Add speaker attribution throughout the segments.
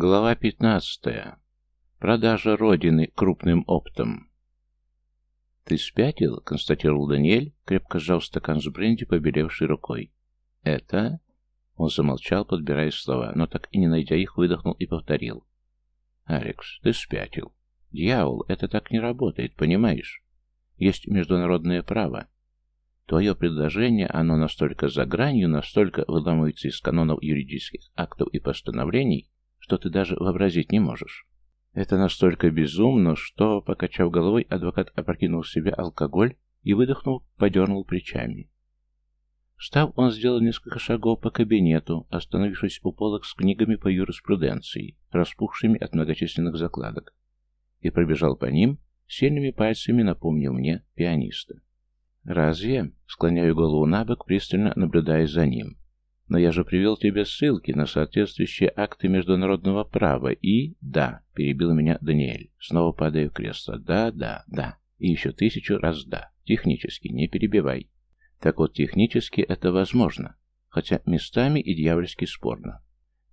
Speaker 1: Глава 15. Продажа Родины крупным оптом. «Ты спятил?» — констатировал Даниэль, крепко сжав стакан с бренди, побелевшей рукой. «Это...» — он замолчал, подбирая слова, но так и не найдя их, выдохнул и повторил. «Алекс, ты спятил. Дьявол, это так не работает, понимаешь? Есть международное право. Твое предложение, оно настолько за гранью, настолько выламывается из канонов юридических актов и постановлений, что ты даже вообразить не можешь. Это настолько безумно, что, покачав головой, адвокат опрокинул в себя алкоголь и, выдохнул, подернул плечами. Встав, он сделал несколько шагов по кабинету, остановившись у полок с книгами по юриспруденции, распухшими от многочисленных закладок, и пробежал по ним, сильными пальцами напомнил мне пианиста. «Разве?» — склоняю голову на бок, пристально наблюдая за ним. Но я же привел тебе ссылки на соответствующие акты международного права и... Да, перебил меня Даниэль, снова падая в кресло. Да, да, да. И еще тысячу раз да. Технически, не перебивай. Так вот, технически это возможно. Хотя местами и дьявольски спорно.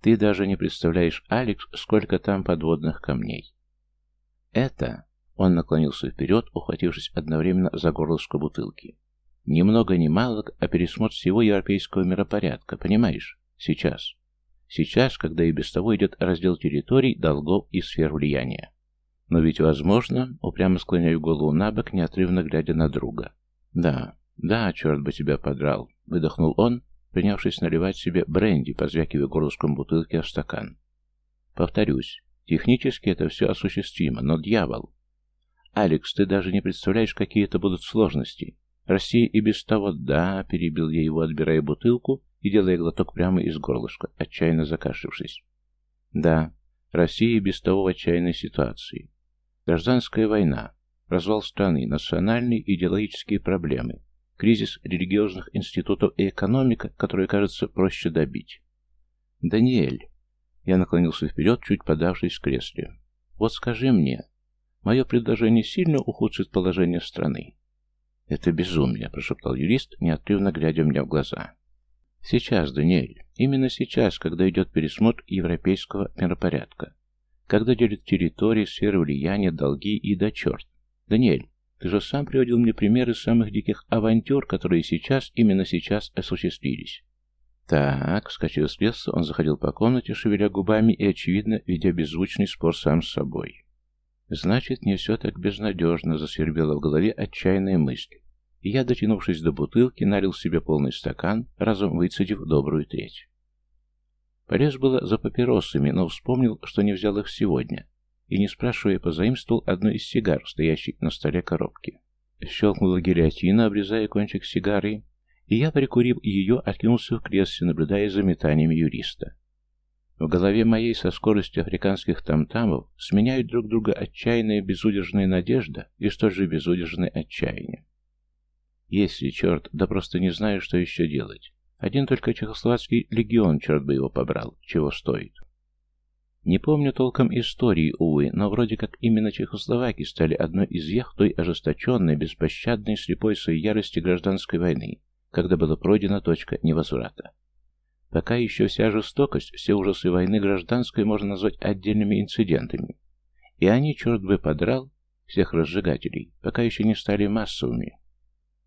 Speaker 1: Ты даже не представляешь, Алекс, сколько там подводных камней. Это... Он наклонился вперед, ухватившись одновременно за горлышко бутылки. Ни много ни мало, а пересмотр всего европейского миропорядка, понимаешь? Сейчас. Сейчас, когда и без того идет раздел территорий, долгов и сфер влияния. Но ведь возможно, упрямо склоняю голову на бок, неотрывно глядя на друга. Да, да, черт бы тебя подрал, выдохнул он, принявшись наливать себе бренди, позвякивая горлышком бутылки в стакан. Повторюсь, технически это все осуществимо, но дьявол. Алекс, ты даже не представляешь, какие это будут сложности. Россия и без того, да, перебил я его, отбирая бутылку и делая глоток прямо из горлышка, отчаянно закашлившись. Да, Россия и без того в отчаянной ситуации. Гражданская война, развал страны, национальные и идеологические проблемы, кризис религиозных институтов и экономика, которую, кажется, проще добить. Даниэль. Я наклонился вперед, чуть подавшись в кресле. Вот скажи мне, мое предложение сильно ухудшит положение страны? «Это безумие», — прошептал юрист, неотрывно глядя мне в глаза. «Сейчас, Даниэль, именно сейчас, когда идет пересмотр европейского миропорядка, когда делят территории, сферы влияния, долги и да черт. Даниэль, ты же сам приводил мне примеры самых диких авантюр, которые сейчас, именно сейчас осуществились». «Так», — вскочив с леса, он заходил по комнате, шевеля губами и, очевидно, ведя беззвучный спор сам с собой. Значит, не все так безнадежно, засвербела в голове отчаянная мысль. И я, дотянувшись до бутылки, налил себе полный стакан, разом выцедив добрую треть. Полез было за папиросами, но вспомнил, что не взял их сегодня, и, не спрашивая, позаимствовал одну из сигар, стоящей на столе коробки. Щелкнула гильотина, обрезая кончик сигары, и я, прикурив ее, откинулся в кресле, наблюдая за метаниями юриста. В голове моей со скоростью африканских тамтамов сменяют друг друга отчаянная безудержная надежда и столь же безудержное отчаяние. Если, черт, да просто не знаю, что еще делать. Один только чехословацкий легион, черт бы его побрал, чего стоит. Не помню толком истории, увы, но вроде как именно чехословаки стали одной из вех той ожесточенной, беспощадной, слепой своей ярости гражданской войны, когда была пройдена точка невозврата. Пока еще вся жестокость, все ужасы войны гражданской можно назвать отдельными инцидентами. И они, черт бы подрал, всех разжигателей, пока еще не стали массовыми.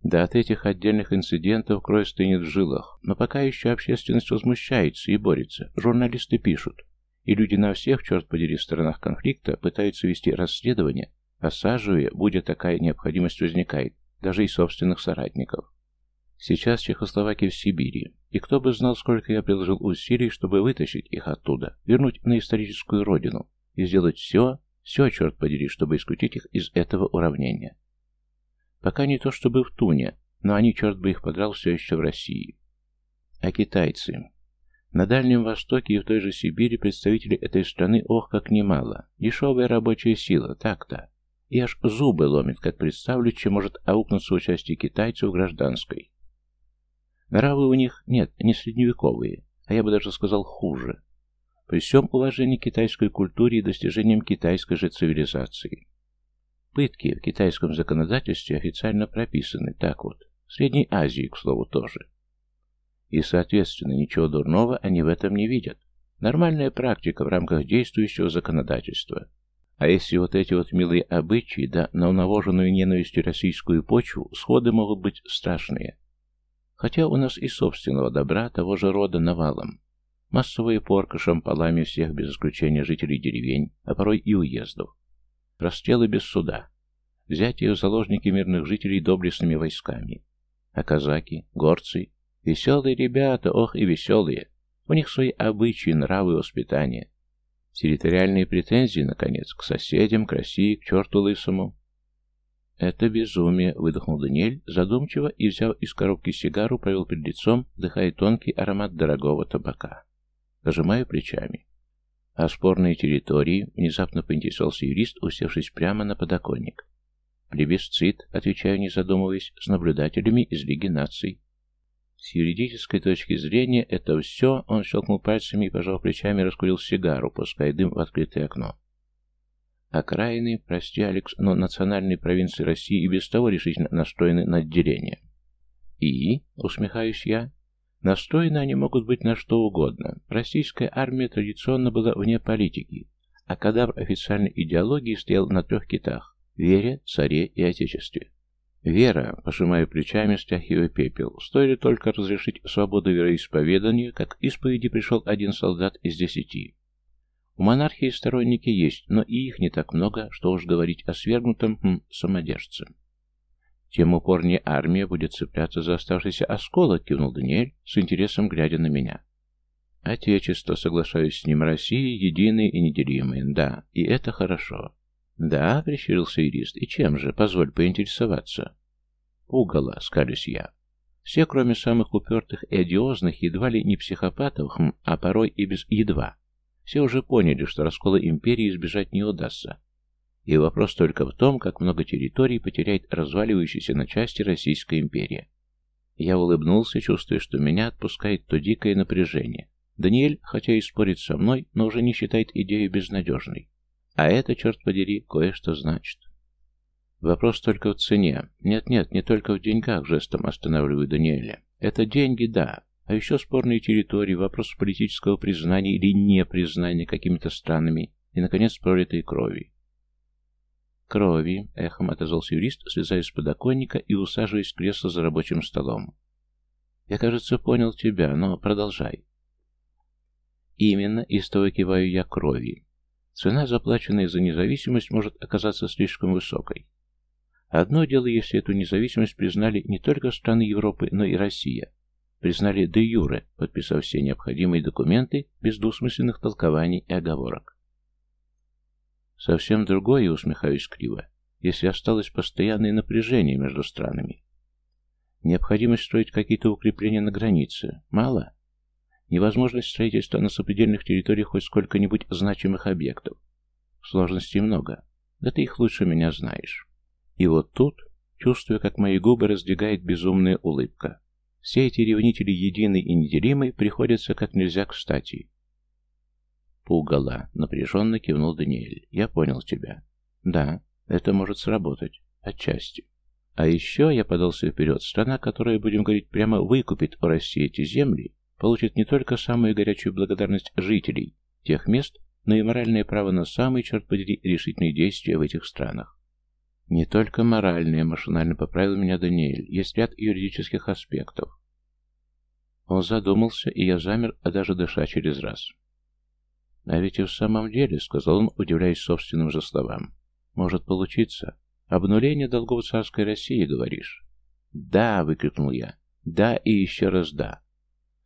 Speaker 1: Да от этих отдельных инцидентов кровь стынет в жилах, но пока еще общественность возмущается и борется, журналисты пишут, и люди на всех, черт подери, сторонах конфликта пытаются вести расследование, осаживая, будет такая необходимость возникает, даже и собственных соратников. Сейчас Чехословакия в Сибири, и кто бы знал, сколько я приложил усилий, чтобы вытащить их оттуда, вернуть на историческую родину и сделать все, все, черт подери, чтобы исключить их из этого уравнения. Пока не то чтобы в Туне, но они, черт бы их подрал, все еще в России. А китайцы? На Дальнем Востоке и в той же Сибири представители этой страны, ох, как немало. Дешевая рабочая сила, так-то. И аж зубы ломит, как представлю, чем может аукнуться участие китайцев в гражданской. Нравы у них нет, не средневековые, а я бы даже сказал хуже. При всем уважении к китайской культуре и достижениям китайской же цивилизации. Пытки в китайском законодательстве официально прописаны, так вот. В Средней Азии, к слову, тоже. И, соответственно, ничего дурного они в этом не видят. Нормальная практика в рамках действующего законодательства. А если вот эти вот милые обычаи, да на навоженную ненавистью российскую почву, сходы могут быть страшные. Хотя у нас и собственного добра того же рода навалом. Массовые порка шампалами всех без исключения жителей деревень, а порой и уездов. Расстрелы без суда. Взятие в заложники мирных жителей доблестными войсками. А казаки, горцы, веселые ребята, ох и веселые. У них свои обычаи, нравы, воспитание. Территориальные претензии, наконец, к соседям, к России, к черту лысому. «Это безумие», — выдохнул Даниэль задумчиво и, взяв из коробки сигару, провел перед лицом, вдыхая тонкий аромат дорогого табака. Пожимаю плечами. А спорные территории, внезапно поинтересовался юрист, усевшись прямо на подоконник. Плебисцит, отвечаю, не задумываясь, с наблюдателями из Лиги наций. С юридической точки зрения это все, он щелкнул пальцами и, пожал плечами, раскурил сигару, пуская дым в открытое окно. Окраины, прости, Алекс, но национальные провинции России и без того решительно настроены на отделение. И, усмехаюсь я, настроены они могут быть на что угодно. Российская армия традиционно была вне политики, а кадавр официальной идеологии стоял на трех китах – вере, царе и отечестве. Вера, пожимая плечами, стряхивая пепел, стоит только разрешить свободу вероисповедания, как исповеди пришел один солдат из десяти. У монархии сторонники есть, но и их не так много, что уж говорить о свергнутом хм, самодержце. Тем упорнее армия будет цепляться за оставшийся осколок, кивнул Даниэль, с интересом глядя на меня. Отечество, соглашаюсь с ним, Россия единые и неделимые, да, и это хорошо. «Да», — прищурился юрист, — «и чем же? Позволь поинтересоваться». «Пугало», — скалюсь я. Все, кроме самых упертых и одиозных, едва ли не психопатов, хм, а порой и без едва. Все уже поняли, что раскола империи избежать не удастся. И вопрос только в том, как много территорий потеряет разваливающаяся на части Российская империя. Я улыбнулся, чувствуя, что меня отпускает то дикое напряжение. Даниэль, хотя и спорит со мной, но уже не считает идею безнадежной. А это, черт подери, кое-что значит. Вопрос только в цене. Нет-нет, не только в деньгах, жестом останавливаю Даниэля. Это деньги, да. А еще спорные территории, вопрос политического признания или непризнания какими-то странами и, наконец, пролитой крови. «Крови», — эхом отозвался юрист, слезая с подоконника и усаживаясь в кресло за рабочим столом. «Я, кажется, понял тебя, но продолжай». «Именно, истово киваю я крови. Цена, заплаченная за независимость, может оказаться слишком высокой. Одно дело, если эту независимость признали не только страны Европы, но и Россия. Признали де юре, подписав все необходимые документы без двусмысленных толкований и оговорок. Совсем другое, усмехаюсь криво, если осталось постоянное напряжение между странами. Необходимость строить какие-то укрепления на границе. Мало? Невозможность строительства на сопредельных территориях хоть сколько-нибудь значимых объектов. Сложностей много. Да ты их лучше меня знаешь. И вот тут, чувствуя, как мои губы раздвигает безумная улыбка, все эти ревнители единый и неделимый приходятся как нельзя кстати. Пугало, напряженно кивнул Даниэль. Я понял тебя. Да, это может сработать. Отчасти. А еще я подался вперед. Страна, которая, будем говорить, прямо выкупит у России эти земли, получит не только самую горячую благодарность жителей тех мест, но и моральное право на самые, черт подери, решительные действия в этих странах. Не только моральные, машинально поправил меня Даниэль, есть ряд юридических аспектов. Он задумался, и я замер, а даже дыша через раз. «А ведь и в самом деле», — сказал он, удивляясь собственным же словам, — «может получиться. Обнуление долгов царской России, говоришь?» «Да!» — выкрикнул я. «Да и еще раз да!»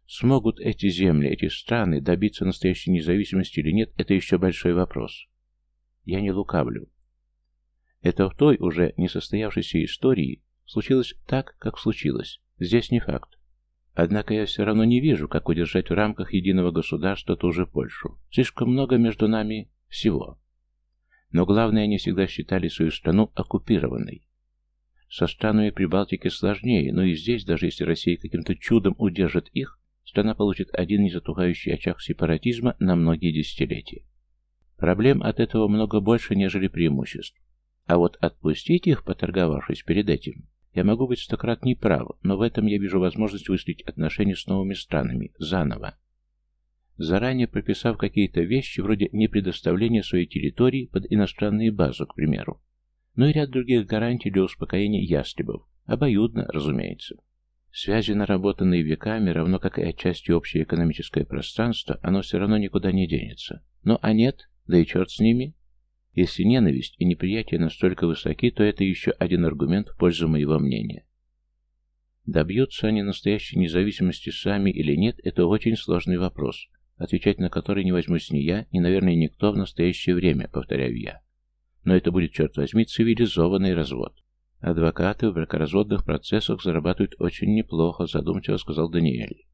Speaker 1: Смогут эти земли, эти страны добиться настоящей независимости или нет, это еще большой вопрос. Я не лукавлю. Это в той уже несостоявшейся истории случилось так, как случилось. Здесь не факт. Однако я все равно не вижу, как удержать в рамках единого государства ту же Польшу. Слишком много между нами всего. Но главное, они всегда считали свою страну оккупированной. Со странами Прибалтики сложнее, но и здесь, даже если Россия каким-то чудом удержит их, страна получит один незатухающий очаг сепаратизма на многие десятилетия. Проблем от этого много больше, нежели преимуществ. А вот отпустить их, поторговавшись перед этим, я могу быть стократ неправ, но в этом я вижу возможность выстроить отношения с новыми странами, заново. заранее прописав какие-то вещи вроде непредоставления своей территории под иностранные базы, к примеру. Ну и ряд других гарантий для успокоения ястребов. Обоюдно, разумеется. Связи, наработанные веками, равно как и отчасти общее экономическое пространство, оно все равно никуда не денется. Ну а нет, да и черт с ними. Если ненависть и неприятие настолько высоки, то это еще один аргумент в пользу моего мнения. Добьются они настоящей независимости сами или нет, это очень сложный вопрос, отвечать на который не возьмусь ни я, ни, наверное, никто в настоящее время, повторяю я. Но это будет, черт возьми, цивилизованный развод. Адвокаты в бракоразводных процессах зарабатывают очень неплохо, задумчиво сказал Даниэль.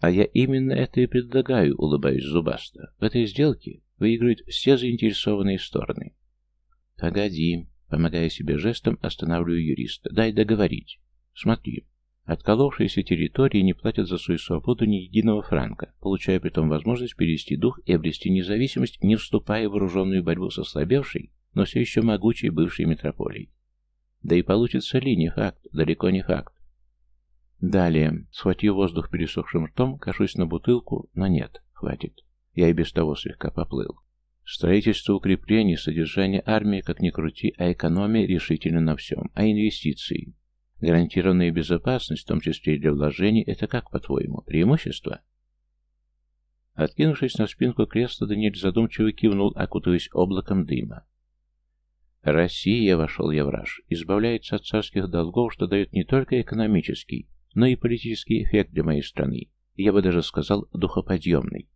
Speaker 1: А я именно это и предлагаю, улыбаясь зубасто. В этой сделке выиграют все заинтересованные стороны. Погоди, помогая себе жестом, останавливаю юриста. Дай договорить. Смотри, отколовшиеся территории не платят за свою свободу ни единого франка, получая при том возможность перевести дух и обрести независимость, не вступая в вооруженную борьбу со слабевшей, но все еще могучей бывшей метрополией. Да и получится ли, не факт, далеко не факт. Далее, схватив воздух пересохшим ртом, кашусь на бутылку, но нет, хватит. Я и без того слегка поплыл. Строительство укреплений, содержание армии, как ни крути, а экономия решительно на всем, а инвестиции. Гарантированная безопасность, в том числе и для вложений, это как, по-твоему, преимущество? Откинувшись на спинку кресла, Даниэль задумчиво кивнул, окутываясь облаком дыма. Россия, вошел я в раж, избавляется от царских долгов, что дает не только экономический, но и политический эффект для моей страны, я бы даже сказал, духоподъемный.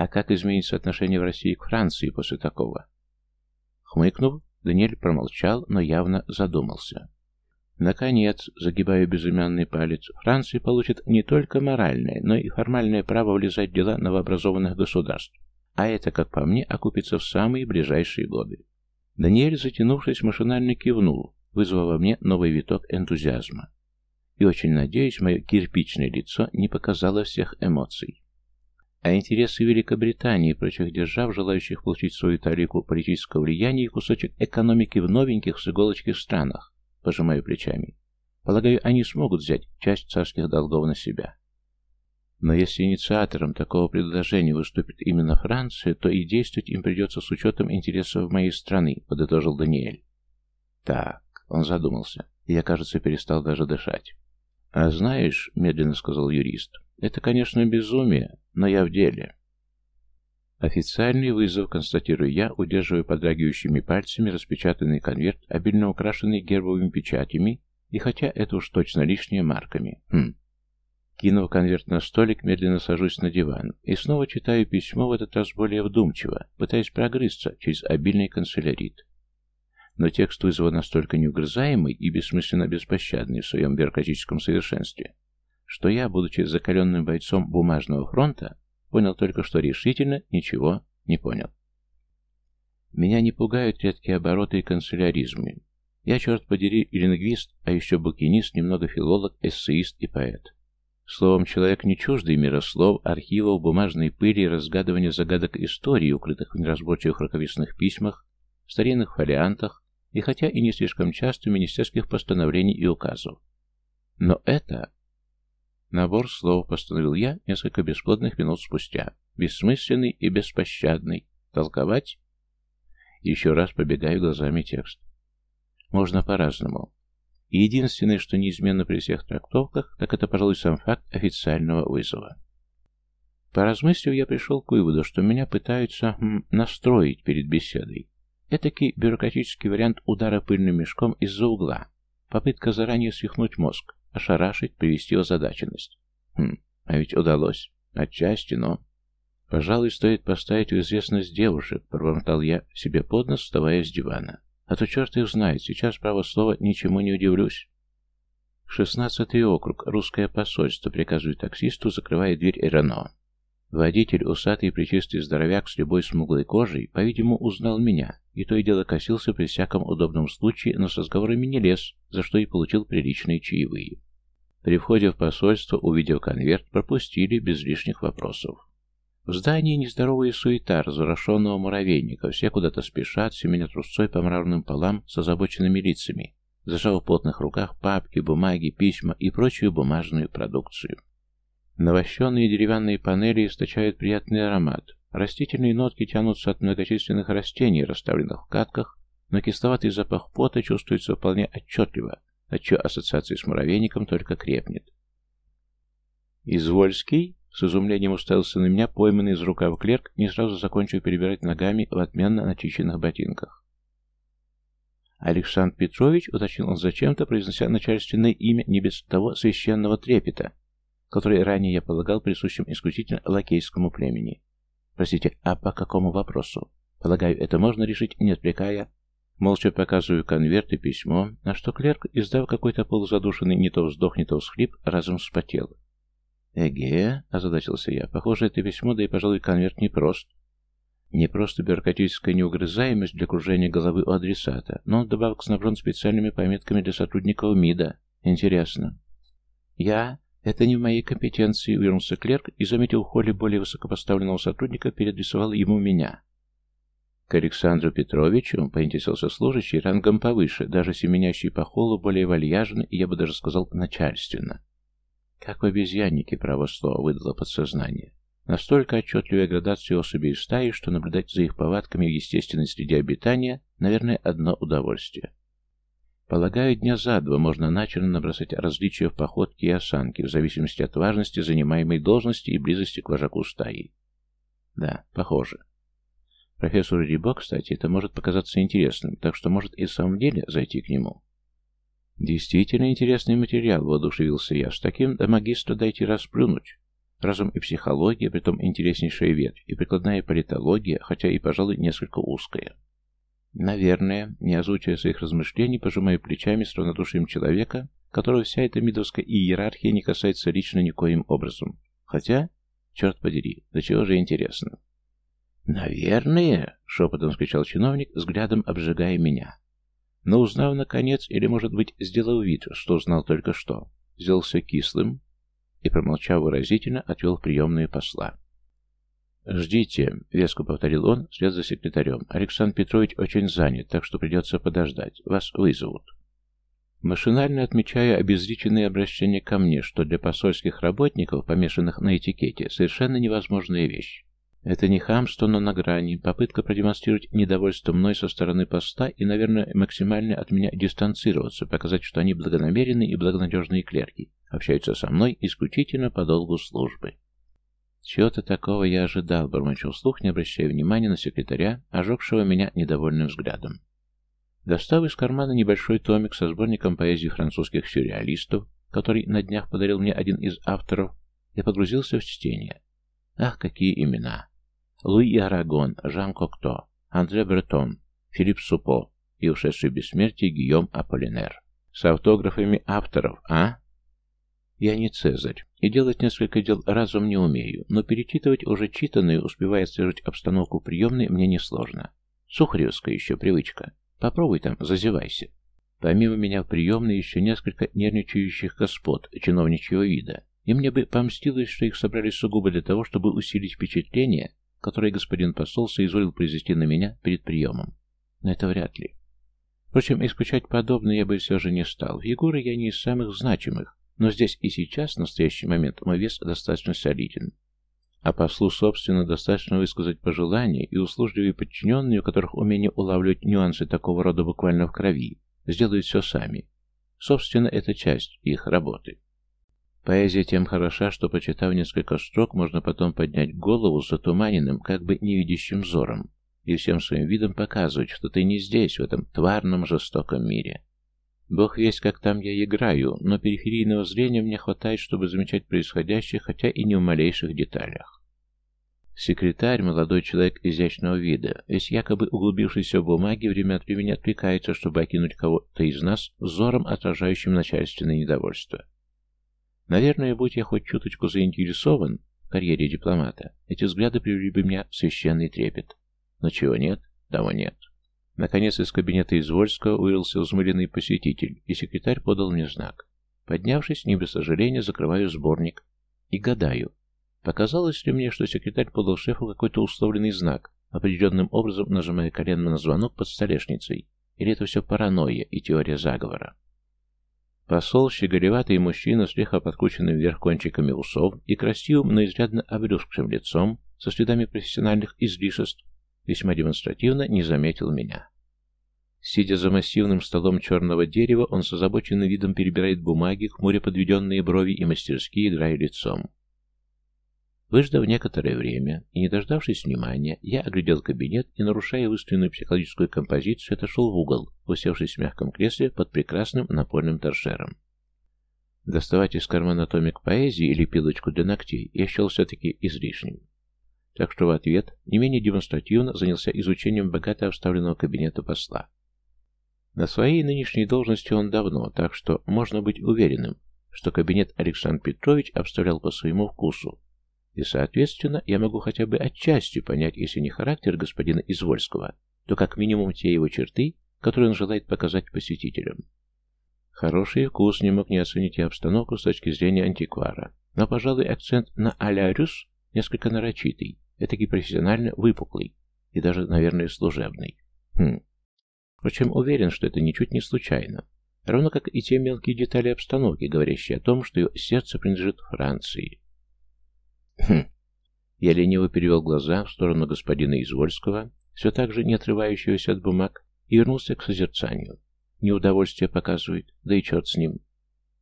Speaker 1: А как изменится отношение в России к Франции после такого? Хмыкнув, Даниэль промолчал, но явно задумался. Наконец, загибая безымянный палец, Франция получит не только моральное, но и формальное право влезать в дела новообразованных государств, а это, как по мне, окупится в самые ближайшие годы. Даниэль, затянувшись, машинально кивнул, вызвав во мне новый виток энтузиазма. И очень надеюсь, мое кирпичное лицо не показало всех эмоций. А интересы Великобритании и прочих держав, желающих получить свою талику политического влияния и кусочек экономики в новеньких с иголочки странах, пожимаю плечами. Полагаю, они смогут взять часть царских долгов на себя. Но если инициатором такого предложения выступит именно Франция, то и действовать им придется с учетом интересов моей страны, подытожил Даниэль. Так, он задумался. Я, кажется, перестал даже дышать. А знаешь, медленно сказал юрист, это, конечно, безумие, но я в деле. Официальный вызов, констатирую я, удерживая подрагивающими пальцами распечатанный конверт, обильно украшенный гербовыми печатями, и хотя это уж точно лишнее марками. Хм, Кинув конверт на столик, медленно сажусь на диван и снова читаю письмо, в этот раз более вдумчиво, пытаясь прогрызться через обильный канцелярит. Но текст вызова настолько неугрызаемый и бессмысленно беспощадный в своем бюрократическом совершенстве, что я, будучи закаленным бойцом бумажного фронта, понял только, что решительно ничего не понял. Меня не пугают редкие обороты и канцеляризмы. Я, черт подери, лингвист, а еще букинист, немного филолог, эссеист и поэт. Словом, человек не чуждый мира слов, архивов, бумажной пыли разгадывания загадок истории, укрытых в неразборчивых рукописных письмах, старинных фолиантах и хотя и не слишком часто министерских постановлений и указов. Но это... Набор слов постановил я несколько бесплодных минут спустя. Бессмысленный и беспощадный. Толковать? Еще раз побегаю глазами текст. Можно по-разному. Единственное, что неизменно при всех трактовках, так это, пожалуй, сам факт официального вызова. Поразмыслив, я пришел к выводу, что меня пытаются м, настроить перед беседой. Этакий бюрократический вариант удара пыльным мешком из-за угла. Попытка заранее свихнуть мозг, ошарашить, привести в озадаченность. Хм, а ведь удалось. Отчасти, но... Пожалуй, стоит поставить в известность девушек, пробормотал я себе под нос, вставая с дивана. А то черт их знает, сейчас, право слова, ничему не удивлюсь. Шестнадцатый округ, русское посольство, приказывает таксисту, закрывая дверь Эрано. Водитель, усатый и причистый здоровяк с любой смуглой кожей, по-видимому, узнал меня, и то и дело косился при всяком удобном случае, но с разговорами не лез, за что и получил приличные чаевые. При входе в посольство, увидев конверт, пропустили без лишних вопросов. В здании нездоровая суета разворошенного муравейника, все куда-то спешат, семенят трусцой по мраморным полам с озабоченными лицами, зажав в потных руках папки, бумаги, письма и прочую бумажную продукцию. Навощенные деревянные панели источают приятный аромат. Растительные нотки тянутся от многочисленных растений, расставленных в катках, но кисловатый запах пота чувствуется вполне отчетливо, отчего ассоциация с муравейником только крепнет. «Извольский?» — с изумлением уставился на меня, пойманный из рукава клерк, не сразу закончив перебирать ногами в отменно начищенных ботинках. Александр Петрович, уточнил он зачем-то, произнося начальственное имя не без того священного трепета, который ранее я полагал присущим исключительно лакейскому племени. Простите, а по какому вопросу? Полагаю, это можно решить, не отвлекая. Молча показываю конверт и письмо, на что клерк, издав какой-то полузадушенный не то вздох, не то всхлип, разом вспотел. «Эге», — озадачился я, — «похоже, это письмо, да и, пожалуй, конверт непрост. Не просто бюрократическая неугрызаемость для кружения головы у адресата, но он добавок снабжен специальными пометками для сотрудников МИДа. Интересно. Я... Это не в моей компетенции, вернулся клерк и, заметил в холле более высокопоставленного сотрудника, переадресовал ему меня. К Александру Петровичу поинтересовался служащий рангом повыше, даже семенящий по холлу более вальяжно и, я бы даже сказал, начальственно. Как в обезьяннике, право слова, выдало подсознание. Настолько отчетливая градация особей стаи, что наблюдать за их повадками в естественной среде обитания, наверное, одно удовольствие. Полагаю, дня за два можно начерно набросать различия в походке и осанке, в зависимости от важности занимаемой должности и близости к вожаку стаи. Да, похоже. Профессору Рибо, кстати, это может показаться интересным, так что может и в самом деле зайти к нему. Действительно интересный материал, воодушевился я. С таким до магистра дайте расплюнуть. Разум и психология, притом интереснейшая ветвь, и прикладная политология, хотя и, пожалуй, несколько узкая. Наверное, не озвучивая своих размышлений, пожимая плечами с равнодушием человека, которого вся эта мидовская иерархия не касается лично никоим образом. Хотя, черт подери, до чего же интересно. «Наверное», — шепотом скричал чиновник, взглядом обжигая меня. Но узнав, наконец, или, может быть, сделал вид, что узнал только что, сделался кислым и, промолчав выразительно, отвел в приемную посла. «Ждите», — веско повторил он, вслед за секретарем. «Александр Петрович очень занят, так что придется подождать. Вас вызовут». Машинально отмечая обезличенные обращения ко мне, что для посольских работников, помешанных на этикете, совершенно невозможная вещь. Это не хамство, но на грани, попытка продемонстрировать недовольство мной со стороны поста и, наверное, максимально от меня дистанцироваться, показать, что они благонамеренные и благонадежные клерки, общаются со мной исключительно по долгу службы. Чего-то такого я ожидал, бормочу вслух, не обращая внимания на секретаря, ожегшего меня недовольным взглядом. Достав из кармана небольшой томик со сборником поэзии французских сюрреалистов, который на днях подарил мне один из авторов, я погрузился в чтение. Ах, какие имена! Луи Арагон, Жан Кокто, Андре Бретон, Филипп Супо и ушедший в бессмертие Гийом Аполлинер. С автографами авторов, а? Я не Цезарь, и делать несколько дел разом не умею, но перечитывать уже читанное, успевая отслеживать обстановку приемной, мне несложно. Сухаревская еще привычка. Попробуй там, зазевайся. Помимо меня в приемной еще несколько нервничающих господ чиновничьего вида, и мне бы помстилось, что их собрали сугубо для того, чтобы усилить впечатление, которое господин посол соизволил произвести на меня перед приемом. Но это вряд ли. Впрочем, исключать подобное я бы все же не стал. Фигуры я не из самых значимых, но здесь и сейчас, в настоящий момент, мой вес достаточно солиден. А послу, собственно, достаточно высказать пожелания, и услужливые подчиненные, у которых умение улавливать нюансы такого рода буквально в крови, сделают все сами. Собственно, это часть их работы. Поэзия тем хороша, что, почитав несколько строк, можно потом поднять голову с затуманенным, как бы невидящим взором, и всем своим видом показывать, что ты не здесь, в этом тварном жестоком мире. Бог весь, как там я играю, но периферийного зрения мне хватает, чтобы замечать происходящее, хотя и не в малейших деталях. Секретарь, молодой человек изящного вида, весь якобы углубившийся в бумаги, время от времени отвлекается, чтобы окинуть кого-то из нас взором, отражающим начальственное недовольство. Наверное, будь я хоть чуточку заинтересован в карьере дипломата, эти взгляды привели бы меня в священный трепет. Но чего нет, того нет. Наконец из кабинета Извольского вырвался взмыленный посетитель, и секретарь подал мне знак. Поднявшись, не без сожаления, закрываю сборник и гадаю, показалось ли мне, что секретарь подал шефу какой-то условленный знак, определенным образом нажимая коленом на звонок под столешницей, или это все паранойя и теория заговора. Посол, щеголеватый мужчина, слегка подкрученным вверх кончиками усов и красивым, но изрядно обрюзгшим лицом, со следами профессиональных излишеств, весьма демонстративно не заметил меня. Сидя за массивным столом черного дерева, он с озабоченным видом перебирает бумаги, хмуря подведенные брови и мастерски играя лицом. Выждав некоторое время и не дождавшись внимания, я оглядел кабинет и, нарушая выстроенную психологическую композицию, отошел в угол, усевшись в мягком кресле под прекрасным напольным торшером. Доставать из кармана томик поэзии или пилочку для ногтей я счел все-таки излишним. Так что в ответ не менее демонстративно занялся изучением богато обставленного кабинета посла. На своей нынешней должности он давно, так что можно быть уверенным, что кабинет Александр Петрович обставлял по своему вкусу, и, соответственно, я могу хотя бы отчасти понять, если не характер господина Извольского, то как минимум те его черты, которые он желает показать посетителям. Хороший вкус не мог не оценить и обстановку с точки зрения антиквара, но, пожалуй, акцент на а-ля Рюс несколько нарочитый, этакий профессионально выпуклый и даже, наверное, служебный. Хм. Впрочем, уверен, что это ничуть не случайно. Равно как и те мелкие детали обстановки, говорящие о том, что ее сердце принадлежит Франции. Хм. Я лениво перевел глаза в сторону господина Извольского, все так же не отрывающегося от бумаг, и вернулся к созерцанию. Неудовольствие показывает, да и черт с ним.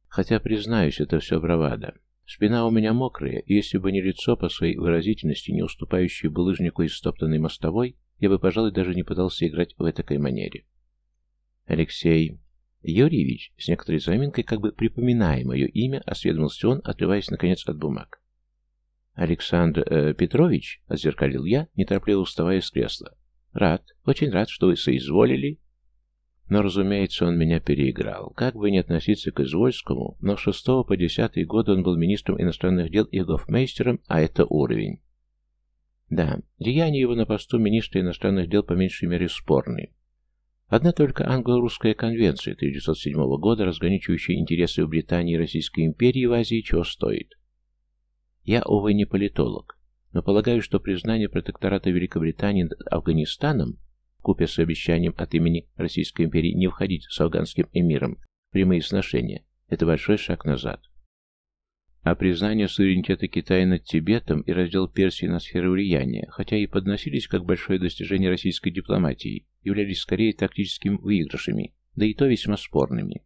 Speaker 1: Хотя, признаюсь, это все бравада. Спина у меня мокрая, и если бы не лицо по своей выразительности, не уступающее булыжнику из стоптанной мостовой, я бы, пожалуй, даже не пытался играть в этой манере. Алексей Юрьевич, с некоторой заминкой, как бы припоминая мое имя, осведомился он, отрываясь, наконец, от бумаг. «Александр э, Петрович», — озеркалил я, неторопливо вставая с кресла. «Рад, очень рад, что вы соизволили». Но, разумеется, он меня переиграл. Как бы ни относиться к Извольскому, но с шестого по десятый годы он был министром иностранных дел и гофмейстером, а это уровень. Да, деяния его на посту министра иностранных дел по меньшей мере спорны. Одна только англо-русская конвенция 1907 года, разграничивающая интересы в Британии и Российской империи в Азии, чего стоит. Я, увы, не политолог, но полагаю, что признание протектората Великобритании над Афганистаном, купя с обещанием от имени Российской империи не входить с афганским эмиром прямые сношения, это большой шаг назад. А признание суверенитета Китая над Тибетом и раздел Персии на сферы влияния, хотя и подносились как большое достижение российской дипломатии, являлись скорее тактическими выигрышами, да и то весьма спорными.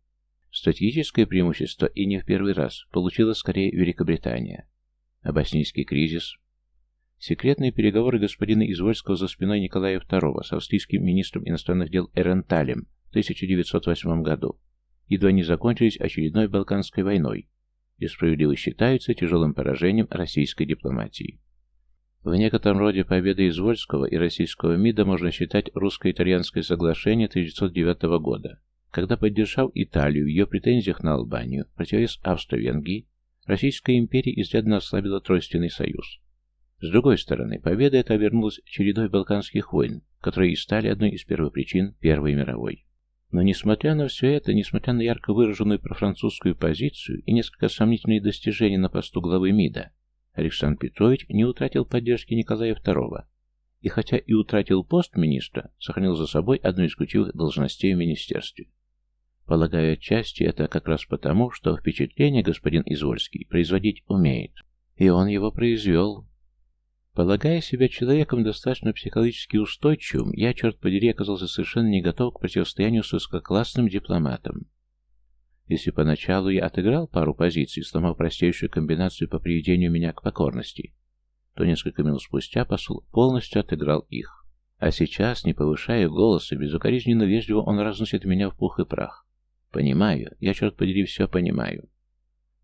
Speaker 1: Стратегическое преимущество и не в первый раз получила скорее Великобритания. А боснийский кризис? Секретные переговоры господина Извольского за спиной Николая II с австрийским министром иностранных дел Эренталем в 1908 году едва не закончились очередной Балканской войной и справедливо считаются тяжелым поражением российской дипломатии. В некотором роде победа Извольского и российского МИДа можно считать русско-итальянское соглашение 1909 года, когда, поддержав Италию в ее претензиях на Албанию, противовес Австро-Венгрии, Российская империя изрядно ослабила Тройственный союз. С другой стороны, победа эта обернулась чередой Балканских войн, которые и стали одной из первых причин Первой мировой. Но несмотря на все это, несмотря на ярко выраженную профранцузскую позицию и несколько сомнительные достижения на посту главы МИДа, Александр Петрович не утратил поддержки Николая II, и хотя и утратил пост министра, сохранил за собой одну из ключевых должностей в министерстве. Полагаю, отчасти это как раз потому, что впечатление господин Извольский производить умеет. И он его произвел. Полагая себя человеком достаточно психологически устойчивым, я, черт подери, оказался совершенно не готов к противостоянию с высококлассным дипломатом. Если поначалу я отыграл пару позиций, сломав простейшую комбинацию по приведению меня к покорности, то несколько минут спустя посол полностью отыграл их. А сейчас, не повышая голоса, безукоризненно вежливо он разносит меня в пух и прах. Понимаю, я, черт подери, все понимаю.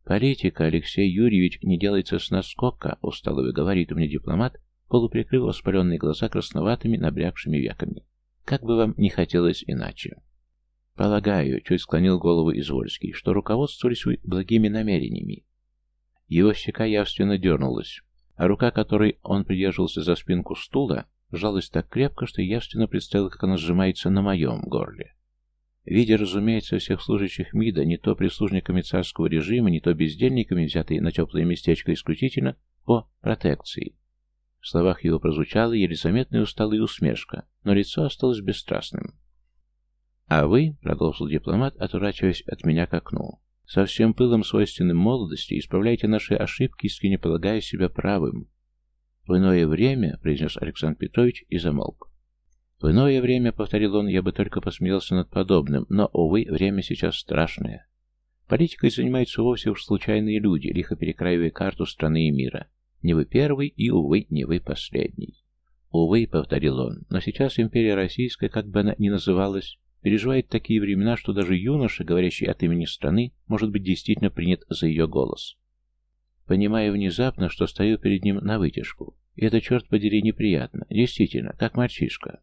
Speaker 1: Политика, Алексей Юрьевич, не делается с наскока, устало говорит мне дипломат, полуприкрыв воспаленные глаза красноватыми набрякшими веками. Как бы вам не хотелось иначе. Полагаю, чуть склонил голову Извольский, что руководствовались вы благими намерениями. Его щека явственно дернулась, а рука, которой он придерживался за спинку стула, сжалась так крепко, что явственно представил, как она сжимается на моем горле. Видя, разумеется, всех служащих МИДа, не то прислужниками царского режима, не то бездельниками, взятые на теплое местечко исключительно по протекции. В словах его прозвучала еле заметная усталая усмешка, но лицо осталось бесстрастным. «А вы», — продолжил дипломат, отворачиваясь от меня к окну, Со всем пылом, свойственным молодости, исправляйте наши ошибки, искренне полагая себя правым. В иное время, произнес Александр Петрович и замолк. В иное время, повторил он, я бы только посмеялся над подобным, но, увы, время сейчас страшное. Политикой занимаются вовсе уж случайные люди, лихо перекраивая карту страны и мира. Не вы первый и, увы, не вы последний. Увы, повторил он, но сейчас империя российская, как бы она ни называлась, переживает такие времена, что даже юноша, говорящий от имени страны, может быть действительно принят за ее голос. Понимая внезапно, что стою перед ним на вытяжку. И это, черт подери, неприятно. Действительно, как мальчишка.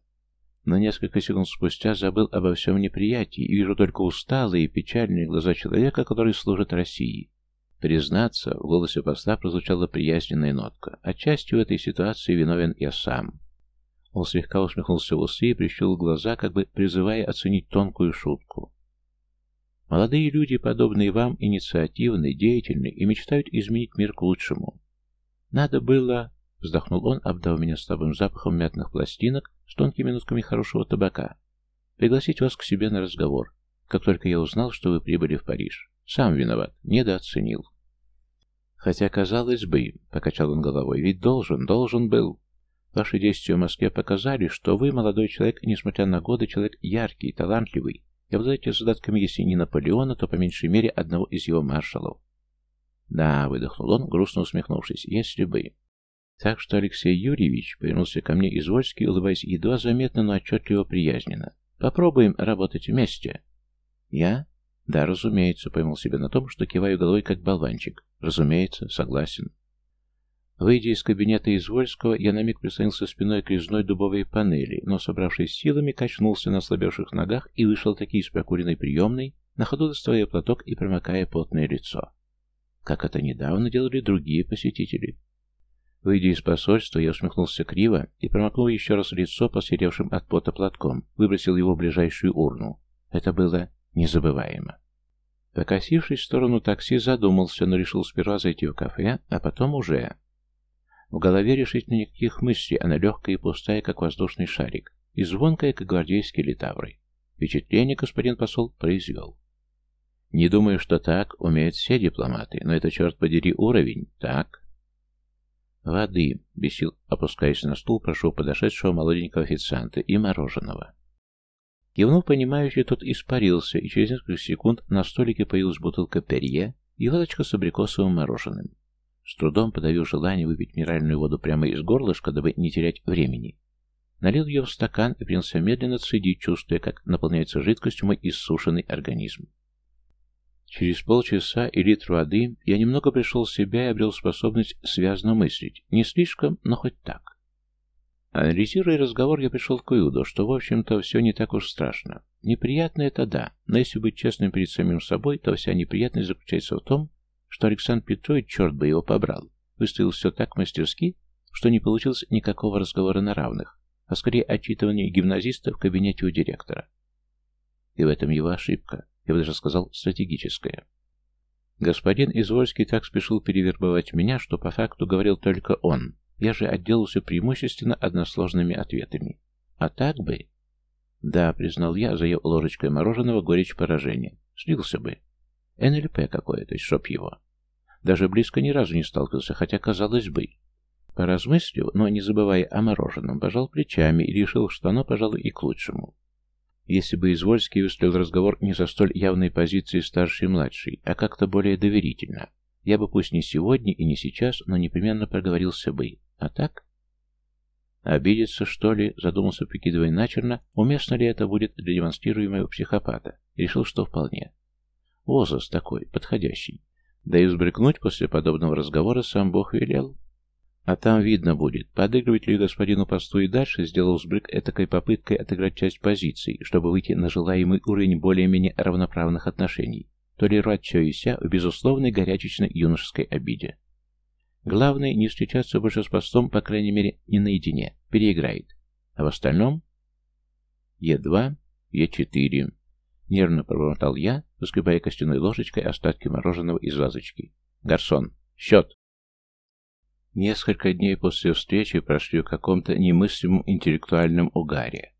Speaker 1: Но несколько секунд спустя забыл обо всем неприятии и вижу только усталые и печальные глаза человека, который служит России. Признаться, в голосе посла прозвучала приязненная нотка. Отчасти в этой ситуации виновен я сам. Он слегка усмехнулся в усы и прищурил глаза, как бы призывая оценить тонкую шутку. Молодые люди, подобные вам, инициативны, деятельны и мечтают изменить мир к лучшему. Надо было, вздохнул он, обдав меня слабым запахом мятных пластинок с тонкими нотками хорошего табака, пригласить вас к себе на разговор, как только я узнал, что вы прибыли в Париж. Сам виноват, недооценил. Хотя, казалось бы, покачал он головой, ведь должен, должен был. Ваши действия в Москве показали, что вы, молодой человек, несмотря на годы, человек яркий, талантливый, и обладаете задатками, если не Наполеона, то по меньшей мере одного из его маршалов. Да, выдохнул он, грустно усмехнувшись, если бы. Так что Алексей Юрьевич повернулся ко мне извольски, улыбаясь едва заметно, но отчетливо приязненно. Попробуем работать вместе. Я? Да, разумеется, поймал себя на том, что киваю головой как болванчик. Разумеется, согласен. Выйдя из кабинета Извольского, я на миг прислонился спиной к резной дубовой панели, но, собравшись силами, качнулся на ослабевших ногах и вышел таки из прокуренной приемной, на ходу доставая платок и промокая потное лицо. Как это недавно делали другие посетители. Выйдя из посольства, я усмехнулся криво и, промокнул еще раз лицо посеревшим от пота платком, выбросил его в ближайшую урну. Это было незабываемо. Покосившись в сторону такси, задумался, но решил сперва зайти в кафе, а потом уже в голове решительно никаких мыслей, она легкая и пустая, как воздушный шарик, и звонкая, как гвардейские литавры. Впечатление господин посол произвел. Не думаю, что так умеют все дипломаты, но это, черт подери, уровень, так? Воды, бесил, опускаясь на стул, прошу подошедшего молоденького официанта и мороженого. Кивнув понимающий, тот испарился, и через несколько секунд на столике появилась бутылка перье и вазочка с абрикосовым мороженым. С трудом подавив желание выпить минеральную воду прямо из горлышка, дабы не терять времени. Налил ее в стакан и принялся медленно цедить, чувствуя, как наполняется жидкостью мой иссушенный организм. Через полчаса и литр воды я немного пришел в себя и обрел способность связно мыслить. Не слишком, но хоть так. Анализируя разговор, я пришел к выводу, что, в общем-то, все не так уж страшно. Неприятно это да, но если быть честным перед самим собой, то вся неприятность заключается в том, что Александр Петрович, черт бы его побрал, выставил все так мастерски, что не получилось никакого разговора на равных, а скорее отчитывание гимназиста в кабинете у директора. И в этом его ошибка, я бы даже сказал, стратегическая. Господин Извольский так спешил перевербовать меня, что по факту говорил только он. Я же отделался преимущественно односложными ответами. А так бы... Да, признал я, заев ложечкой мороженого горечь поражения. Слился бы. НЛП какое-то, чтоб его. Даже близко ни разу не сталкивался, хотя, казалось бы. Поразмыслив, но не забывая о мороженом, пожал плечами и решил, что оно, пожалуй, и к лучшему. Если бы Извольский выстроил разговор не со столь явной позиции старший и младший, а как-то более доверительно, я бы пусть не сегодня и не сейчас, но непременно проговорился бы. А так? Обидеться, что ли, задумался, прикидывая начерно, уместно ли это будет для демонстрируемого психопата. решил, что вполне. Возраст такой, подходящий. Да и взбрыкнуть после подобного разговора сам Бог велел. А там видно будет, подыгрывать ли господину посту и дальше, сделал взбрык этакой попыткой отыграть часть позиций, чтобы выйти на желаемый уровень более-менее равноправных отношений, то ли рвать все и ся в безусловной горячечной юношеской обиде. Главное, не встречаться больше с постом, по крайней мере, не наедине, переиграет. А в остальном... Е2, Е4, Нервно пробормотал я, выскребая костяной ложечкой остатки мороженого из вазочки. «Гарсон! Счет!» Несколько дней после встречи прошли в каком-то немыслимом интеллектуальном угаре.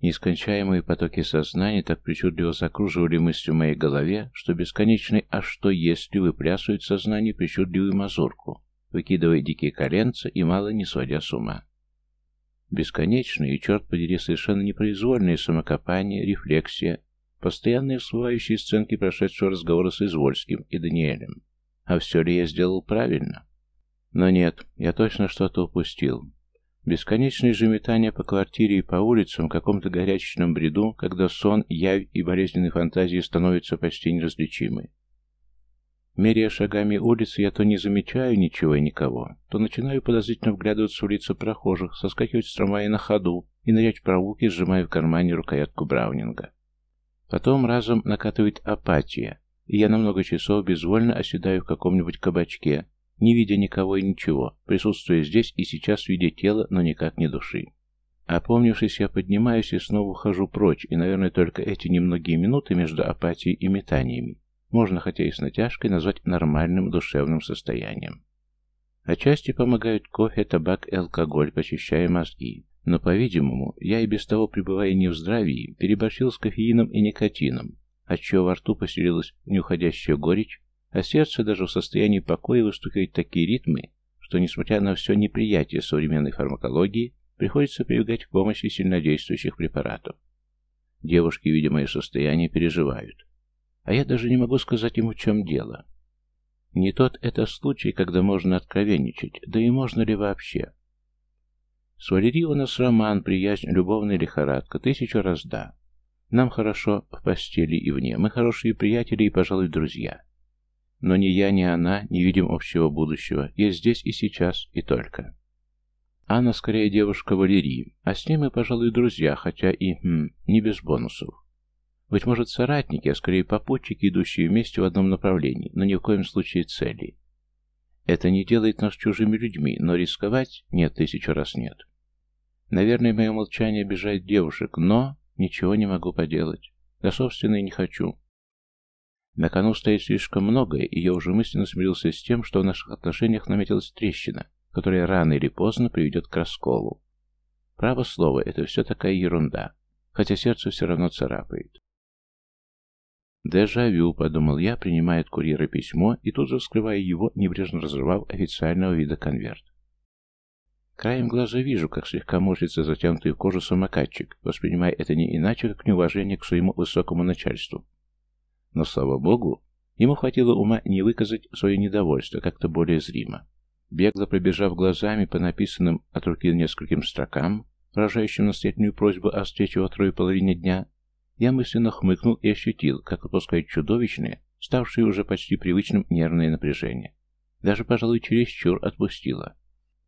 Speaker 1: Нескончаемые потоки сознания так причудливо закруживали мысли в моей голове, что бесконечный «а что если» выплясывает сознание причудливую мазурку, выкидывая дикие коленца и мало не сводя с ума. Бесконечные и, черт подери, совершенно непроизвольные самокопания, рефлексия, постоянные всплывающие сценки прошедшего разговора с Извольским и Даниэлем. А все ли я сделал правильно? Но нет, я точно что-то упустил. Бесконечные же метания по квартире и по улицам в каком-то горячечном бреду, когда сон, явь и болезненные фантазии становятся почти неразличимы. Меряя шагами улицы, я то не замечаю ничего и никого, то начинаю подозрительно вглядываться в лица прохожих, соскакивать с трамвая на ходу и нырять в прогулки, сжимая в кармане рукоятку Браунинга. Потом разом накатывает апатия, и я на много часов безвольно оседаю в каком-нибудь кабачке, не видя никого и ничего, присутствуя здесь и сейчас в виде тела, но никак не души. Опомнившись, я поднимаюсь и снова ухожу прочь, и, наверное, только эти немногие минуты между апатией и метаниями можно, хотя и с натяжкой, назвать нормальным душевным состоянием. Отчасти помогают кофе, табак и алкоголь, почищая мозги. Но, по-видимому, я и без того, пребывая не в здравии, переборщил с кофеином и никотином, отчего во рту поселилась неуходящая горечь, а сердце даже в состоянии покоя выстукивает такие ритмы, что, несмотря на все неприятие современной фармакологии, приходится прибегать к помощи сильнодействующих препаратов. Девушки, видя мое состояние, переживают. А я даже не могу сказать ему, в чем дело. Не тот это случай, когда можно откровенничать, да и можно ли вообще. С Валерией у нас роман, приязнь, любовная лихорадка, тысячу раз да. Нам хорошо в постели и вне, мы хорошие приятели и, пожалуй, друзья. Но ни я, ни она не видим общего будущего. Я здесь и сейчас, и только. Анна скорее девушка Валерии, а с ней мы, пожалуй, друзья, хотя и, хм, не без бонусов. Быть может, соратники, а скорее попутчики, идущие вместе в одном направлении, но ни в коем случае цели. Это не делает нас чужими людьми, но рисковать нет, тысячу раз нет. Наверное, мое молчание обижает девушек, но ничего не могу поделать. Да, собственно, и не хочу. На кону стоит слишком многое, и я уже мысленно смирился с тем, что в наших отношениях наметилась трещина, которая рано или поздно приведет к расколу. Право слово, это все такая ерунда, хотя сердце все равно царапает. «Дежавю», — подумал я, принимая от курьера письмо и тут же вскрывая его, небрежно разрывав официального вида конверт. Краем глаза вижу, как слегка морщится затянутый в кожу самокатчик, воспринимая это не иначе, как неуважение к своему высокому начальству. Но, слава богу, ему хватило ума не выказать свое недовольство как-то более зримо. Бегло пробежав глазами по написанным от руки нескольким строкам, выражающим настоятельную просьбу о встрече во второй половине дня, я мысленно хмыкнул и ощутил, как отпускает чудовищное, ставшее уже почти привычным нервное напряжение. Даже, пожалуй, чересчур отпустило.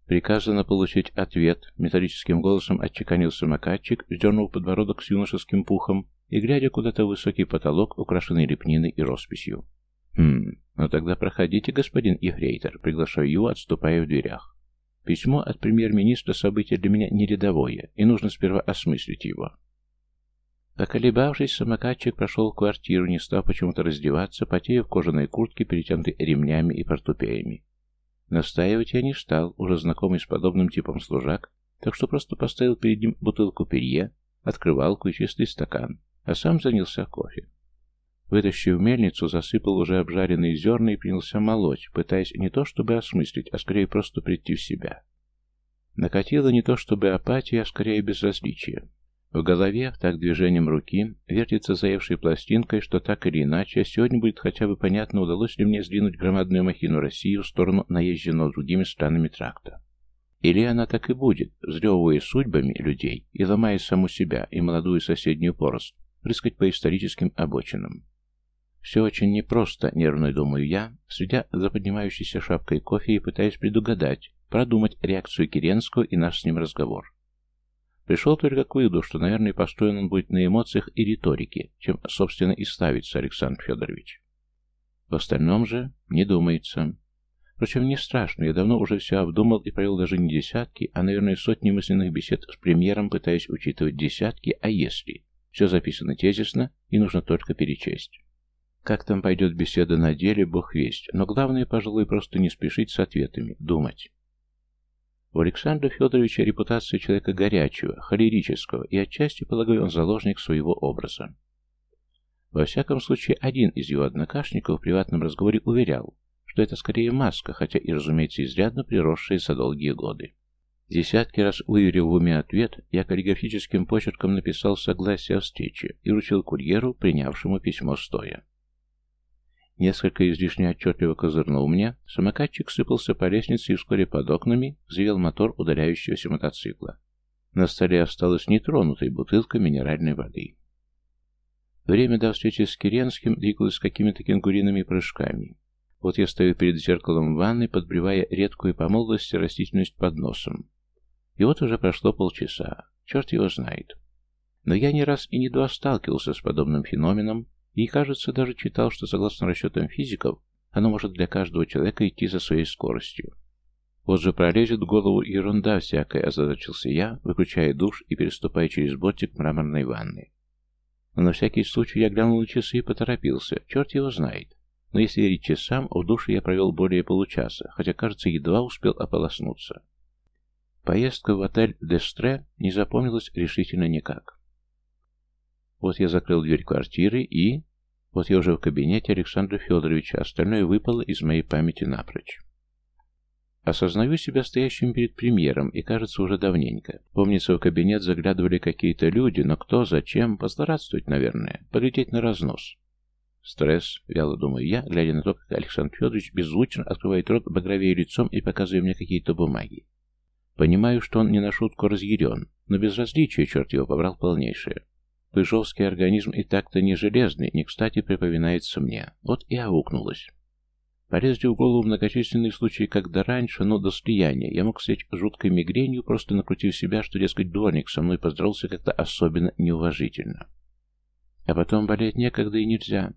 Speaker 1: Приказано получить ответ, металлическим голосом отчеканил самокатчик, сдернул подбородок с юношеским пухом и глядя куда-то в высокий потолок, украшенный лепниной и росписью. «Хм, ну тогда проходите, господин Ефрейтор», приглашаю его, отступая в дверях. Письмо от премьер-министра событие для меня не рядовое, и нужно сперва осмыслить его. Поколебавшись, самокатчик прошел в квартиру, не став почему-то раздеваться, потея в кожаной куртке, перетянутой ремнями и портупеями. Настаивать я не стал, уже знакомый с подобным типом служак, так что просто поставил перед ним бутылку перье, открывалку и чистый стакан а сам занялся кофе. Вытащив мельницу, засыпал уже обжаренные зерна и принялся молоть, пытаясь не то чтобы осмыслить, а скорее просто прийти в себя. Накатило не то чтобы апатия, а скорее безразличие. В голове, так движением руки, вертится заевшей пластинкой, что так или иначе, а сегодня будет хотя бы понятно, удалось ли мне сдвинуть громадную махину России в сторону наезженного другими странами тракта. Или она так и будет, взрёвывая судьбами людей и ломая саму себя и молодую соседнюю порость, рыскать по историческим обочинам. Все очень непросто, нервно думаю я, следя за поднимающейся шапкой кофе и пытаясь предугадать, продумать реакцию Киренского и наш с ним разговор. Пришел только к выводу, что, наверное, построен он будет на эмоциях и риторике, чем, собственно, и ставится Александр Федорович. В остальном же не думается. Впрочем, не страшно, я давно уже все обдумал и провел даже не десятки, а, наверное, сотни мысленных бесед с премьером, пытаясь учитывать десятки, а если... Все записано тезисно, и нужно только перечесть. Как там пойдет беседа на деле, бог весть, но главное, пожалуй, просто не спешить с ответами, думать. У Александра Федоровича репутация человека горячего, холерического, и отчасти, полагаю, он заложник своего образа. Во всяком случае, один из его однокашников в приватном разговоре уверял, что это скорее маска, хотя и, разумеется, изрядно приросшая за долгие годы. Десятки раз выверив в уме ответ, я каллиграфическим почерком написал согласие о встрече и вручил курьеру, принявшему письмо стоя. Несколько излишне отчетливо козырнул мне, самокатчик сыпался по лестнице и вскоре под окнами взвел мотор удаляющегося мотоцикла. На столе осталась нетронутой бутылка минеральной воды. Время до встречи с Киренским двигалось какими-то кенгуриными прыжками. Вот я стою перед зеркалом ванной, подбривая редкую по молодости растительность под носом. И вот уже прошло полчаса. Черт его знает. Но я не раз и не два сталкивался с подобным феноменом, и, кажется, даже читал, что, согласно расчетам физиков, оно может для каждого человека идти за своей скоростью. Вот же пролезет в голову ерунда всякая, озадачился я, выключая душ и переступая через бортик мраморной ванны. Но на всякий случай я глянул на часы и поторопился. Черт его знает. Но если верить часам, в душе я провел более получаса, хотя, кажется, едва успел ополоснуться. Поездка в отель Дестре не запомнилась решительно никак. Вот я закрыл дверь квартиры и... Вот я уже в кабинете Александра Федоровича, остальное выпало из моей памяти напрочь. Осознаю себя стоящим перед премьером, и кажется уже давненько. Помнится, в кабинет заглядывали какие-то люди, но кто, зачем, позлорадствовать, наверное, полететь на разнос. Стресс, вяло думаю я, глядя на то, как Александр Федорович беззвучно открывает рот, багровее лицом и показывая мне какие-то бумаги. Понимаю, что он не на шутку разъярен, но безразличие, черт его, побрал полнейшее. Пыжовский организм и так-то не железный, не кстати припоминается мне. Вот и аукнулось. Полезли в голову многочисленные случаи, когда раньше, но до слияния, я мог слечь жуткой мигренью, просто накрутив себя, что, дескать, дворник со мной поздоровался как-то особенно неуважительно. А потом болеть некогда и нельзя.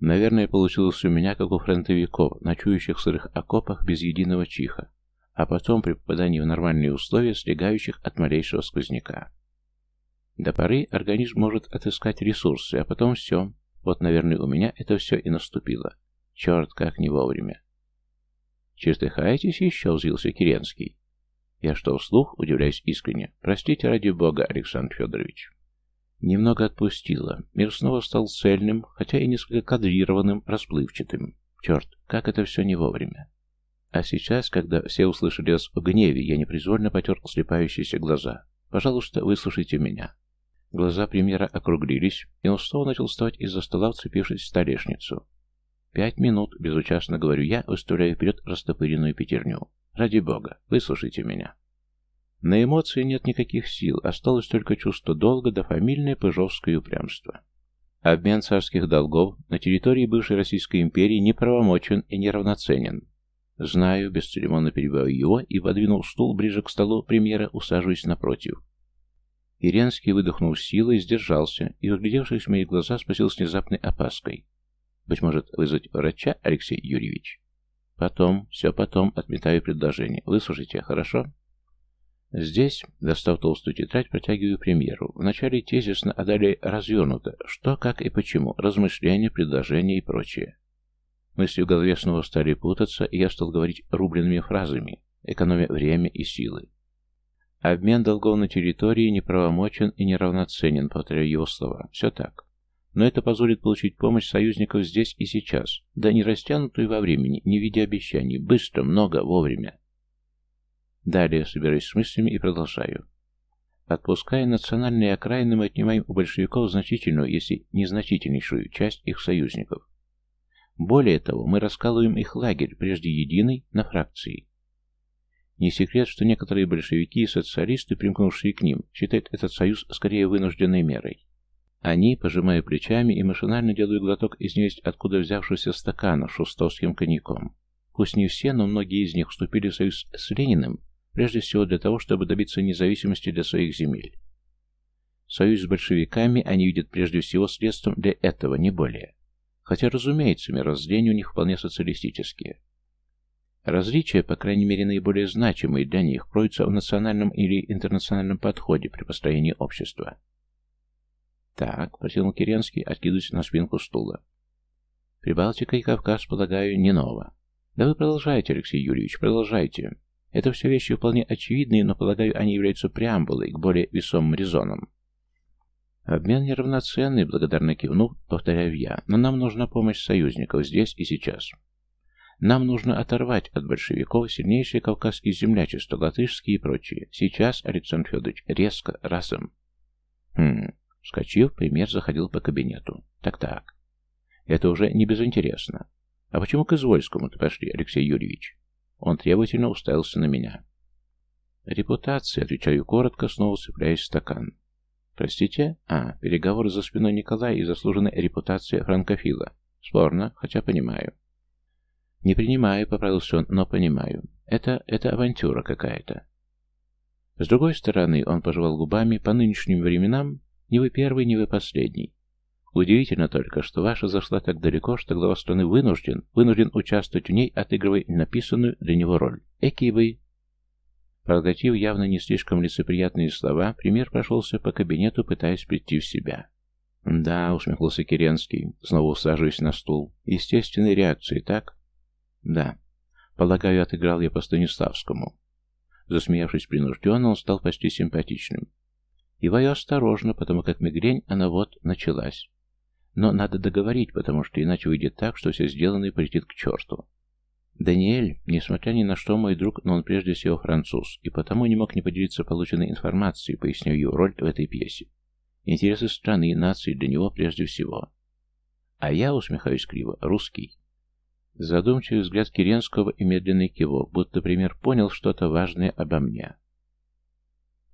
Speaker 1: Наверное, получилось у меня, как у фронтовиков, ночующих в сырых окопах без единого чиха, а потом при попадании в нормальные условия, слегающих от малейшего сквозняка. До поры организм может отыскать ресурсы, а потом все. Вот, наверное, у меня это все и наступило. Черт, как не вовремя. «Чертыхаетесь еще?» — взвился Киренский. «Я что, вслух?» — удивляюсь искренне. «Простите ради бога, Александр Федорович». Немного отпустило. Мир снова стал цельным, хотя и несколько кадрированным, расплывчатым. Черт, как это все не вовремя. А сейчас, когда все услышали вас в гневе, я непроизвольно потер слепающиеся глаза. Пожалуйста, выслушайте меня. Глаза премьера округлились, и он снова начал вставать из-за стола, вцепившись в столешницу. «Пять минут», — безучастно говорю я, выставляя вперед растопыренную пятерню. «Ради бога, выслушайте меня». На эмоции нет никаких сил, осталось только чувство долга да фамильное пыжовское упрямство. Обмен царских долгов на территории бывшей Российской империи неправомочен и неравноценен. Знаю, бесцеремонно перебиваю его и подвинул стул ближе к столу премьера, усаживаясь напротив. Иренский выдохнул силой, сдержался и, выглядевшись в мои глаза, спросил с внезапной опаской. «Быть может, вызвать врача, Алексей Юрьевич?» «Потом, все потом, отметаю предложение. Выслушайте, хорошо?» Здесь, достав толстую тетрадь, протягиваю премьеру. Вначале тезисно, а далее развернуто. Что, как и почему. Размышления, предложения и прочее. Мысли в голове снова стали путаться, и я стал говорить рубленными фразами, экономя время и силы. Обмен долгов на территории неправомочен и неравноценен, повторяю его слова. Все так. Но это позволит получить помощь союзников здесь и сейчас, да не растянутую во времени, не в виде обещаний, быстро, много, вовремя. Далее собираюсь с мыслями и продолжаю. Отпуская национальные окраины, мы отнимаем у большевиков значительную, если незначительнейшую часть их союзников. Более того, мы раскалываем их лагерь, прежде единый, на фракции. Не секрет, что некоторые большевики и социалисты, примкнувшие к ним, считают этот союз скорее вынужденной мерой. Они, пожимая плечами и машинально делают глоток из невесть откуда взявшегося стакана с шустовским коньяком. Пусть не все, но многие из них вступили в союз с Лениным, прежде всего для того, чтобы добиться независимости для своих земель. Союз с большевиками они видят прежде всего средством для этого, не более. Хотя, разумеется, мировоззрения у них вполне социалистические. Различия, по крайней мере наиболее значимые для них, кроются в национальном или интернациональном подходе при построении общества. «Так», — протянул Керенский, откидываясь на спинку стула. «Прибалтика и Кавказ, полагаю, не ново. Да вы продолжайте, Алексей Юрьевич, продолжайте. Это все вещи вполне очевидные, но, полагаю, они являются преамбулой к более весомым резонам. Обмен неравноценный, благодарно кивнув, повторяю я, но нам нужна помощь союзников здесь и сейчас. Нам нужно оторвать от большевиков сильнейшие кавказские землячества, латышские и прочие. Сейчас, Александр Федорович, резко, разом. Хм, вскочив, пример заходил по кабинету. Так-так. Это уже не безинтересно. А почему к Извольскому-то пошли, Алексей Юрьевич? Он требовательно уставился на меня. Репутация, отвечаю коротко, снова цепляясь в стакан. Простите? А, переговоры за спиной Николая и заслуженная репутация франкофила. Спорно, хотя понимаю. Не принимаю, поправился он, но понимаю. Это, это авантюра какая-то. С другой стороны, он пожевал губами, по нынешним временам, не вы первый, не вы последний. Удивительно только, что ваша зашла так далеко, что глава страны вынужден, вынужден участвовать в ней, отыгрывая написанную для него роль. Эки вы. Проглотив явно не слишком лицеприятные слова, пример прошелся по кабинету, пытаясь прийти в себя. «Да», — усмехнулся Керенский, снова усаживаясь на стул. «Естественной реакции, так?» «Да. Полагаю, отыграл я по Станиславскому». Засмеявшись принужденно, он стал почти симпатичным. Иваю осторожно, потому как мигрень, она вот, началась. Но надо договорить, потому что иначе выйдет так, что все сделанное полетит к черту. Даниэль, несмотря ни на что, мой друг, но он прежде всего француз, и потому не мог не поделиться полученной информацией, поясняю ее роль в этой пьесе. Интересы страны и нации для него прежде всего. А я, усмехаюсь криво, русский. Задумчивый взгляд Киренского и медленный кивок, будто пример понял что-то важное обо мне.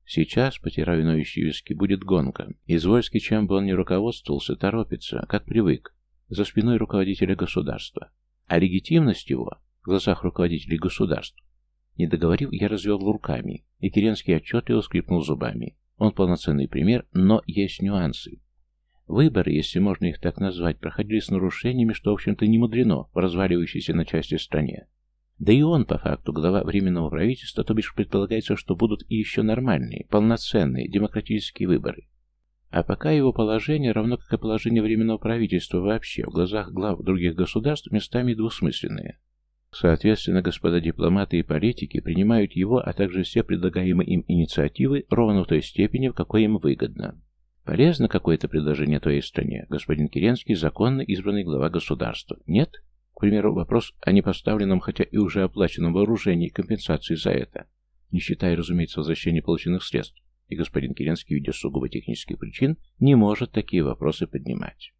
Speaker 1: Сейчас, потирая ноющие виски, будет гонка. Извольский, чем бы он ни руководствовался, торопится, как привык, за спиной руководителя государства. А легитимность его в глазах руководителей государств. Не договорив, я развел руками, и Керенский отчетливо скрипнул зубами. Он полноценный пример, но есть нюансы. Выборы, если можно их так назвать, проходили с нарушениями, что, в общем-то, не мудрено в разваливающейся на части стране. Да и он, по факту, глава Временного правительства, то бишь предполагается, что будут и еще нормальные, полноценные, демократические выборы. А пока его положение, равно как и положение Временного правительства вообще, в глазах глав других государств, местами двусмысленные. Соответственно, господа дипломаты и политики принимают его, а также все предлагаемые им инициативы ровно в той степени, в какой им выгодно. Полезно какое-то предложение твоей стране, господин Керенский, законно избранный глава государства? Нет? К примеру, вопрос о непоставленном, хотя и уже оплаченном вооружении и компенсации за это, не считая, разумеется, возвращения полученных средств, и господин Керенский, видя сугубо технических причин, не может такие вопросы поднимать.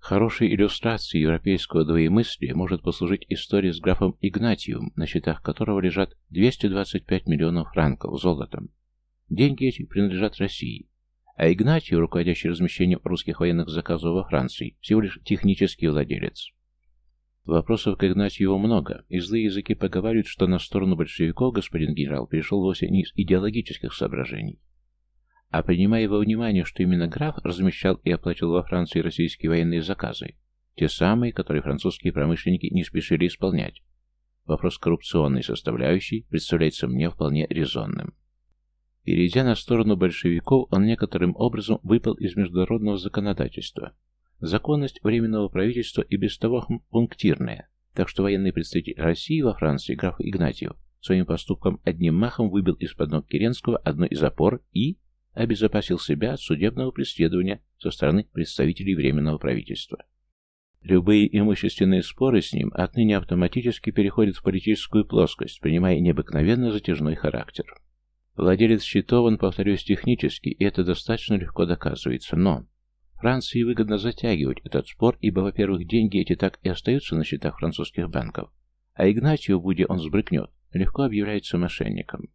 Speaker 1: Хорошей иллюстрацией европейского двоемыслия может послужить история с графом Игнатием, на счетах которого лежат 225 миллионов франков золотом. Деньги эти принадлежат России, а Игнатий, руководящий размещением русских военных заказов во Франции, всего лишь технический владелец. Вопросов к Игнатьеву много, и злые языки поговаривают, что на сторону большевиков господин генерал перешел вовсе не из идеологических соображений. А принимая во внимание, что именно граф размещал и оплачивал во Франции российские военные заказы, те самые, которые французские промышленники не спешили исполнять, вопрос коррупционной составляющей представляется мне вполне резонным. Перейдя на сторону большевиков, он некоторым образом выпал из международного законодательства, Законность Временного правительства и без того пунктирная, так что военный представитель России во Франции, граф Игнатьев, своим поступком одним махом выбил из-под ног Керенского одну из опор и обезопасил себя от судебного преследования со стороны представителей Временного правительства. Любые имущественные споры с ним отныне автоматически переходят в политическую плоскость, принимая необыкновенно затяжной характер. Владелец счетов, он, повторюсь, технически, и это достаточно легко доказывается, но Франции выгодно затягивать этот спор, ибо, во-первых, деньги эти так и остаются на счетах французских банков, а Игнатию, будь он сбрыкнет, легко объявляется мошенником.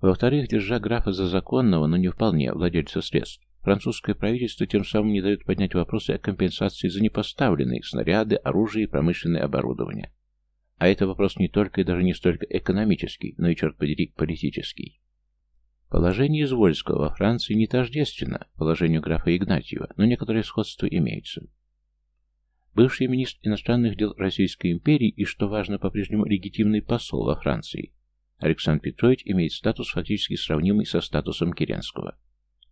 Speaker 1: Во-вторых, держа графа за законного, но не вполне владельца средств, французское правительство тем самым не дает поднять вопросы о компенсации за непоставленные снаряды, оружие и промышленное оборудование. А это вопрос не только и даже не столько экономический, но и, черт подери, политический. Положение Извольского во Франции не тождественно положению графа Игнатьева, но некоторое сходство имеется. Бывший министр иностранных дел Российской империи и, что важно, по-прежнему легитимный посол во Франции, Александр Петрович имеет статус фактически сравнимый со статусом Керенского,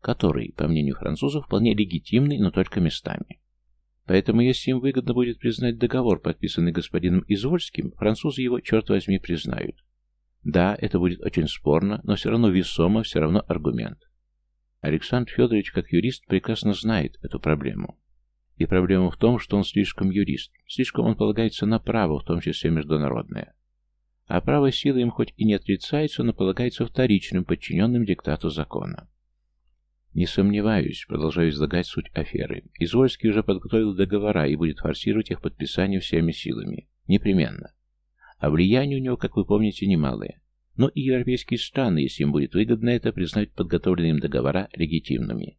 Speaker 1: который, по мнению французов, вполне легитимный, но только местами. Поэтому, если им выгодно будет признать договор, подписанный господином Извольским, французы его, черт возьми, признают. Да, это будет очень спорно, но все равно весомо, все равно аргумент. Александр Федорович, как юрист, прекрасно знает эту проблему. И проблема в том, что он слишком юрист, слишком он полагается на право, в том числе международное. А право силы им хоть и не отрицается, но полагается вторичным, подчиненным диктату закона. Не сомневаюсь, продолжаю излагать суть аферы. Извольский уже подготовил договора и будет форсировать их подписание всеми силами. Непременно. А влияние у него, как вы помните, немалое. Но и европейские страны, если им будет выгодно это, признают подготовленные им договора легитимными.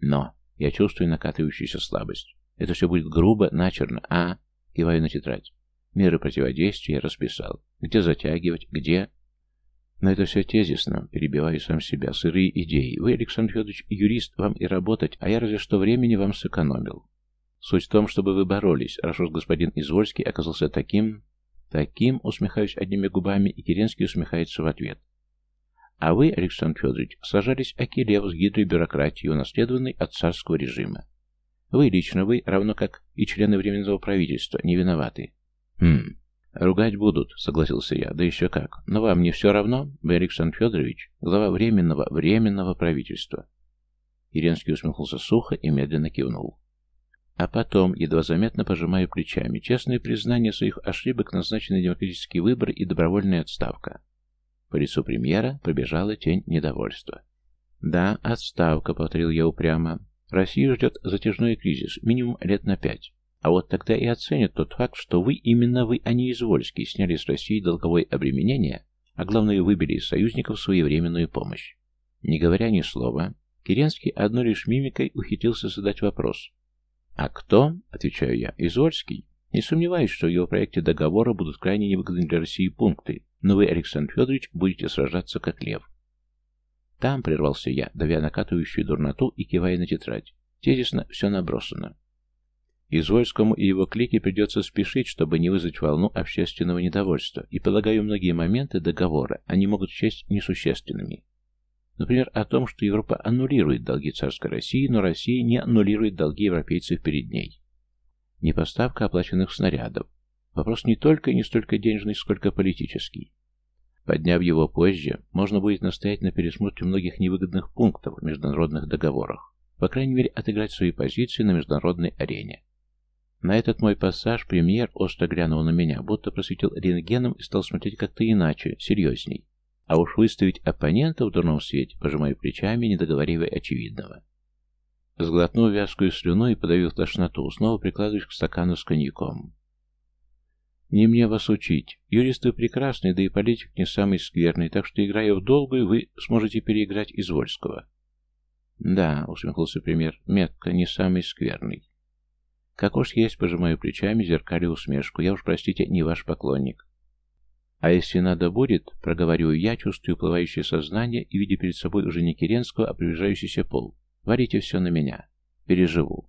Speaker 1: Но я чувствую накатывающуюся слабость. Это все будет грубо, начерно, а... Киваю на тетрадь. Меры противодействия я расписал. Где затягивать, где... Но это все тезисно, перебиваю сам себя, сырые идеи. Вы, Александр Федорович, юрист, вам и работать, а я разве что времени вам сэкономил. Суть в том, чтобы вы боролись, раз уж господин Извольский оказался таким... Таким, усмехаюсь одними губами, и Керенский усмехается в ответ. А вы, Александр Федорович, сажались Акилев с гидрой бюрократии, унаследованной от царского режима. Вы лично, вы, равно как и члены Временного правительства, не виноваты. Хм, ругать будут, согласился я, да еще как. Но вам не все равно? Вы, Александр Федорович, глава Временного, Временного правительства. Керенский усмехнулся сухо и медленно кивнул. А потом, едва заметно пожимаю плечами, честное признание своих ошибок, назначенный демократический выбор и добровольная отставка. По лицу премьера пробежала тень недовольства. «Да, отставка», — повторил я упрямо. «Россию ждет затяжной кризис, минимум лет на пять. А вот тогда и оценят тот факт, что вы, именно вы, а не Извольский, сняли с России долговое обременение, а главное, выбили из союзников своевременную помощь». Не говоря ни слова, Керенский одной лишь мимикой ухитрился задать вопрос, «А кто?» — отвечаю я. «Извольский. Не сомневаюсь, что в его проекте договора будут крайне невыгодны для России пункты, но вы, Александр Федорович, будете сражаться как лев». Там прервался я, давя накатывающую дурноту и кивая на тетрадь. Тезисно все набросано. Извольскому и его клике придется спешить, чтобы не вызвать волну общественного недовольства, и, полагаю, многие моменты договора они могут счесть несущественными. Например, о том, что Европа аннулирует долги царской России, но Россия не аннулирует долги европейцев перед ней. Не поставка оплаченных снарядов. Вопрос не только и не столько денежный, сколько политический. Подняв его позже, можно будет настоять на пересмотре многих невыгодных пунктов в международных договорах, по крайней мере отыграть свои позиции на международной арене. На этот мой пассаж премьер остро глянул на меня, будто просветил рентгеном и стал смотреть как-то иначе, серьезней. А уж выставить оппонента в дурном свете, пожимаю плечами, не договаривая очевидного. Сглотнув вязкую слюну и подавив тошноту, снова прикладываюсь к стакану с коньяком. Не мне вас учить. Юристы прекрасны, да и политик не самый скверный, так что, играя в долгую, вы сможете переиграть Извольского. Да, усмехнулся премьер, метко не самый скверный. Как уж есть, пожимаю плечами, зеркали усмешку. Я уж, простите, не ваш поклонник. А если надо будет, проговорю я, чувствую плывающее сознание и видя перед собой уже не Керенского, а приближающийся пол. Варите все на меня. Переживу.